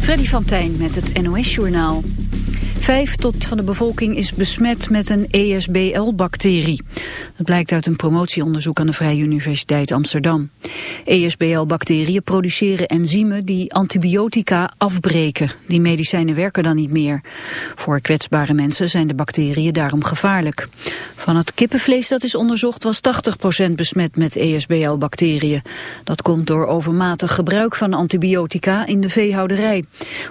Freddy van Tijn met het NOS-journaal. Vijf tot van de bevolking is besmet met een ESBL-bacterie. Dat blijkt uit een promotieonderzoek aan de Vrije Universiteit Amsterdam. ESBL-bacteriën produceren enzymen die antibiotica afbreken. Die medicijnen werken dan niet meer. Voor kwetsbare mensen zijn de bacteriën daarom gevaarlijk. Van het kippenvlees dat is onderzocht was 80% besmet met ESBL-bacteriën. Dat komt door overmatig gebruik van antibiotica in de veehouderij.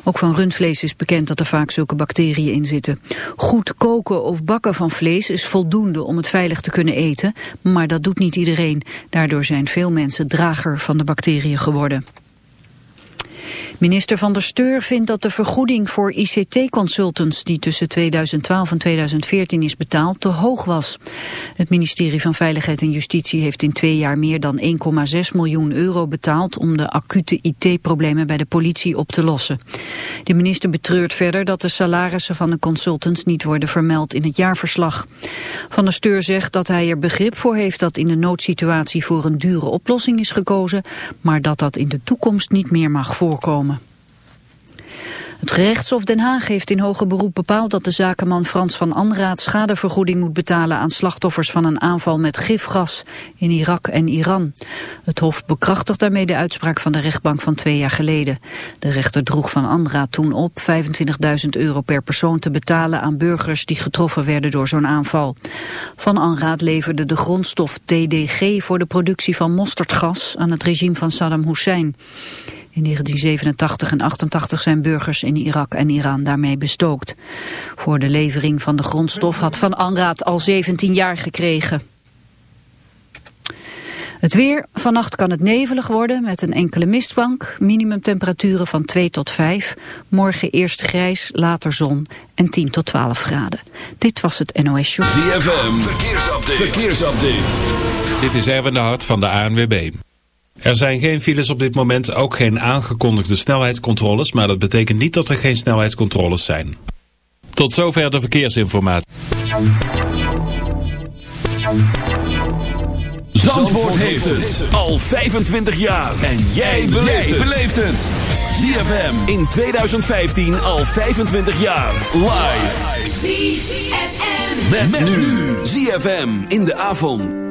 Ook van rundvlees is bekend dat er vaak zulke bacteriën in zitten. Goed koken of bakken van vlees is voldoende om het veilig te kunnen eten, maar dat doet niet iedereen. Daardoor zijn veel mensen drager van de bacteriën geworden. Minister van der Steur vindt dat de vergoeding voor ICT-consultants die tussen 2012 en 2014 is betaald te hoog was. Het ministerie van Veiligheid en Justitie heeft in twee jaar meer dan 1,6 miljoen euro betaald om de acute IT-problemen bij de politie op te lossen. De minister betreurt verder dat de salarissen van de consultants niet worden vermeld in het jaarverslag. Van der Steur zegt dat hij er begrip voor heeft dat in de noodsituatie voor een dure oplossing is gekozen, maar dat dat in de toekomst niet meer mag voorkomen. Het gerechtshof Den Haag heeft in hoger beroep bepaald dat de zakenman Frans van Anraat schadevergoeding moet betalen aan slachtoffers van een aanval met gifgas in Irak en Iran. Het hof bekrachtigt daarmee de uitspraak van de rechtbank van twee jaar geleden. De rechter droeg van Anraat toen op 25.000 euro per persoon te betalen aan burgers die getroffen werden door zo'n aanval. Van Anraat leverde de grondstof TDG voor de productie van mosterdgas aan het regime van Saddam Hussein. In 1987 en 88 zijn burgers in Irak en Iran daarmee bestookt. Voor de levering van de grondstof had Van Anraat al 17 jaar gekregen. Het weer. Vannacht kan het nevelig worden met een enkele mistbank. Minimumtemperaturen van 2 tot 5. Morgen eerst grijs, later zon en 10 tot 12 graden. Dit was het NOS Show. ZFM. Verkeersupdate. Verkeersupdate. Dit is Erwin de Hart van de ANWB. Er zijn geen files op dit moment, ook geen aangekondigde snelheidscontroles, maar dat betekent niet dat er geen snelheidscontroles zijn. Tot zover de verkeersinformatie. Zandvoort heeft het al 25 jaar en jij beleeft het. ZFM in 2015 al 25 jaar live. ZFM met nu ZFM in de avond.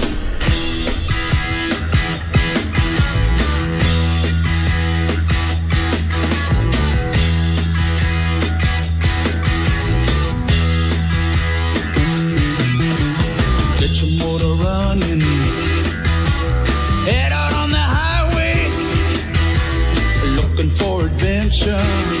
ocean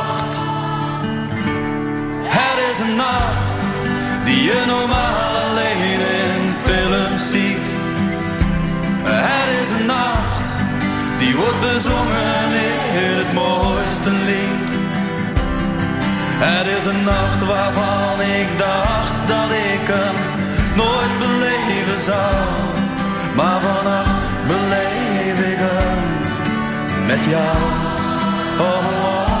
Een nacht die je normaal alleen in films ziet. Het is een nacht die wordt bezongen in het mooiste lied. Het is een nacht waarvan ik dacht dat ik hem nooit beleven zou. Maar vannacht beleef ik hem met jou. Oh, oh, oh.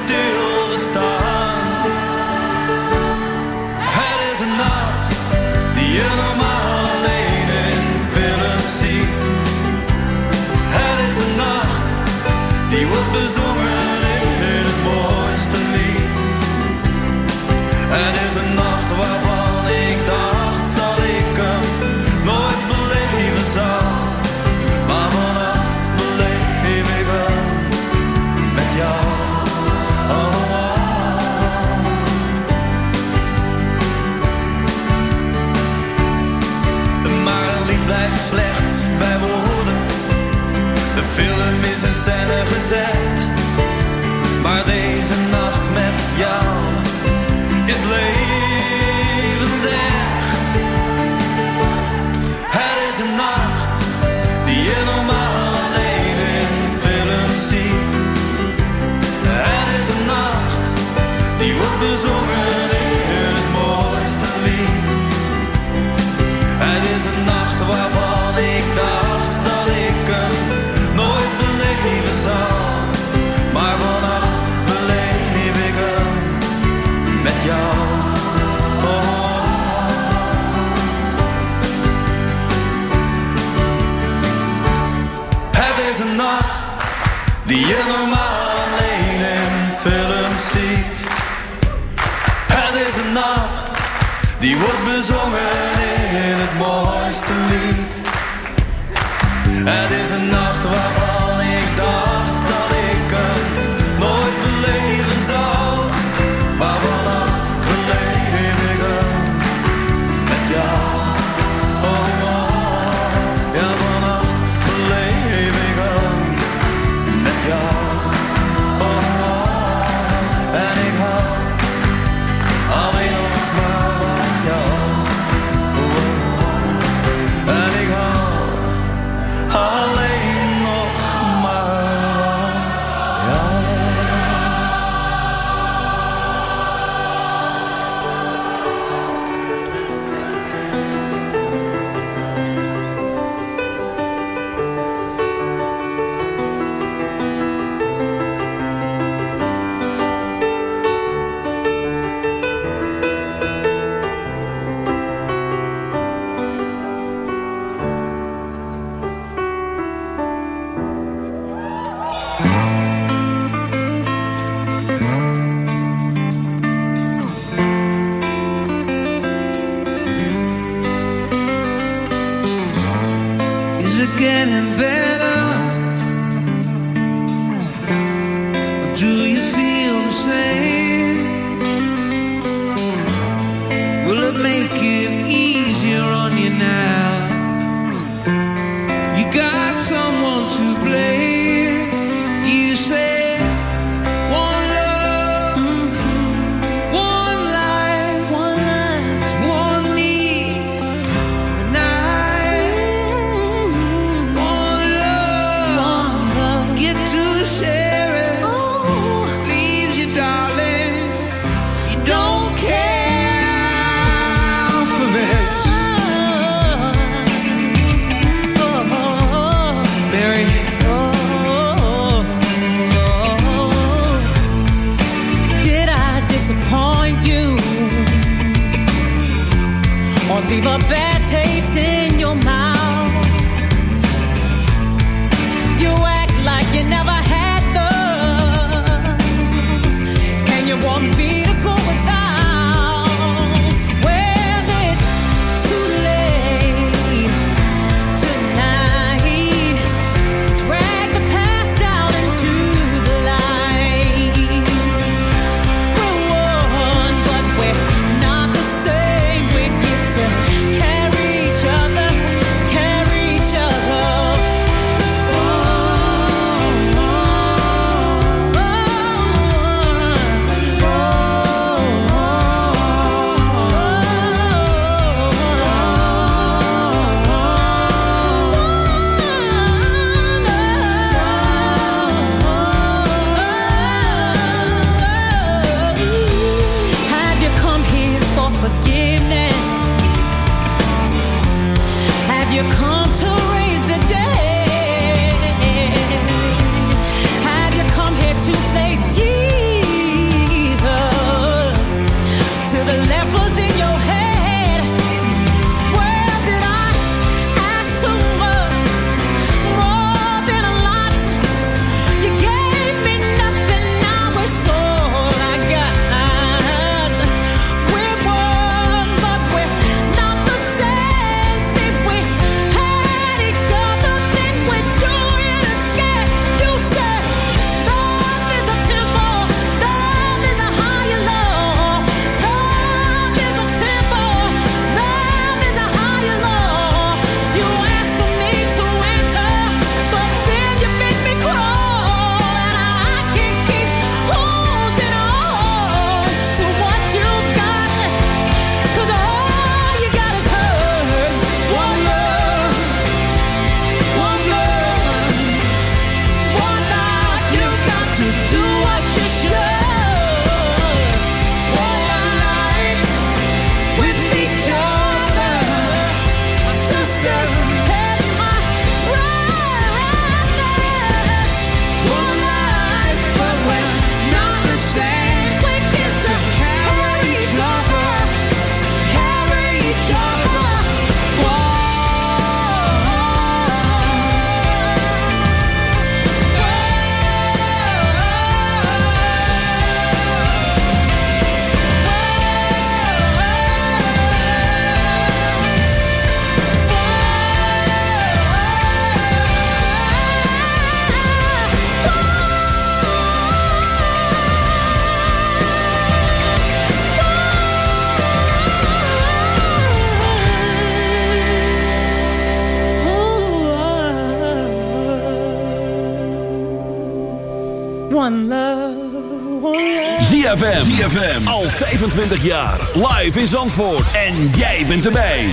25 jaar. Live in Zandvoort. En jij bent erbij.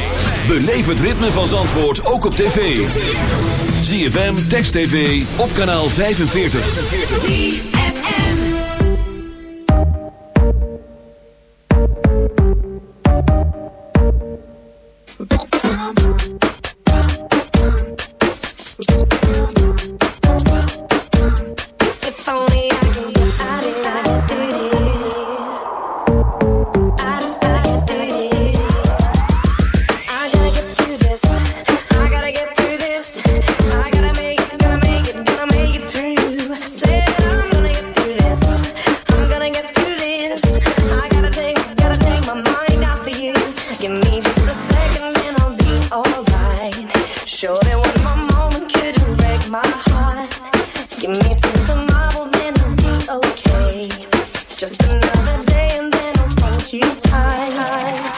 Beleef het ritme van Zandvoort ook op tv. ZFM, Text TV, op kanaal 45. another day and then I'll hold you tight.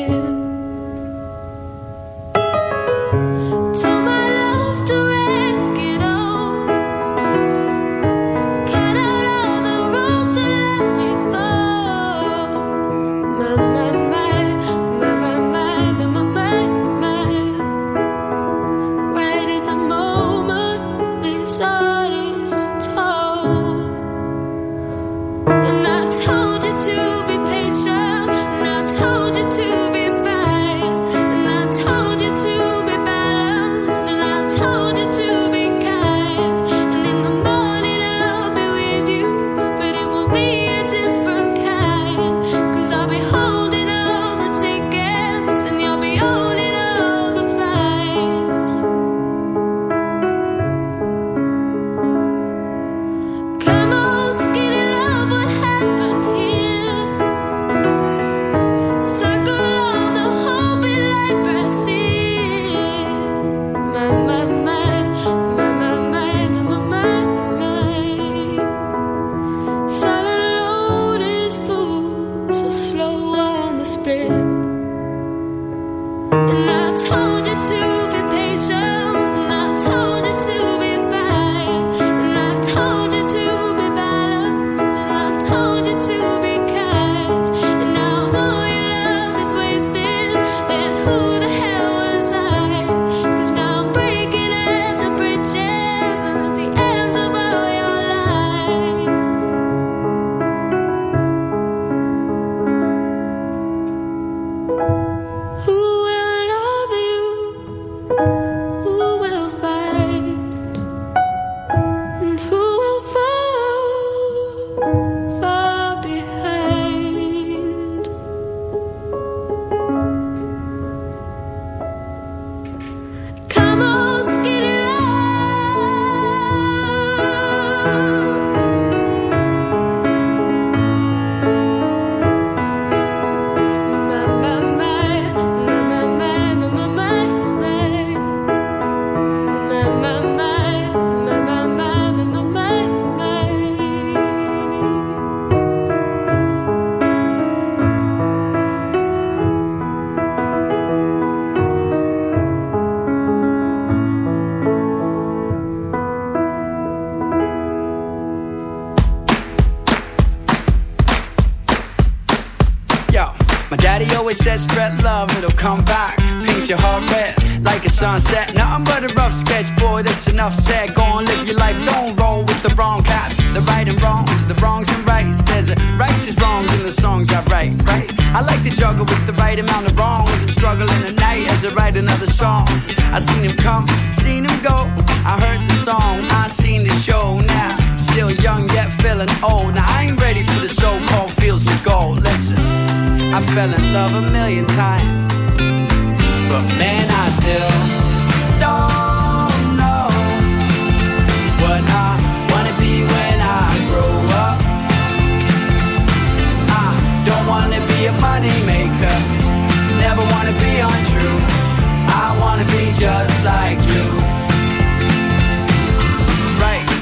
you.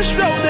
this road